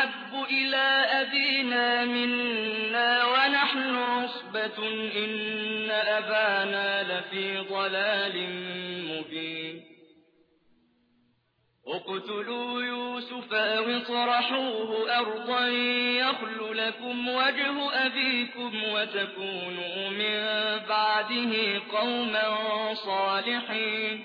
أحب إلى أبينا منا ونحن عصبة إن أبانا لفي ضلال مبين. اقتلوا يوسف أو اطرحوه أرضا يخل لكم وجه أبيكم وتكونوا من بعده قوما صالحين.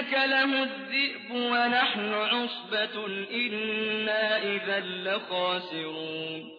أكله الذئب ونحن عصبة إنا إذا لخاسرون.